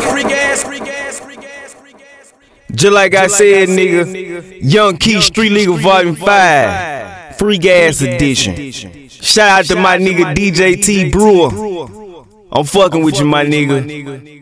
that. Just like I said, nigga, Young Key Street Legal Volume 5, Free Gas Edition. Shout out to my nigga DJ T Brewer. I'm fucking with you, my nigga.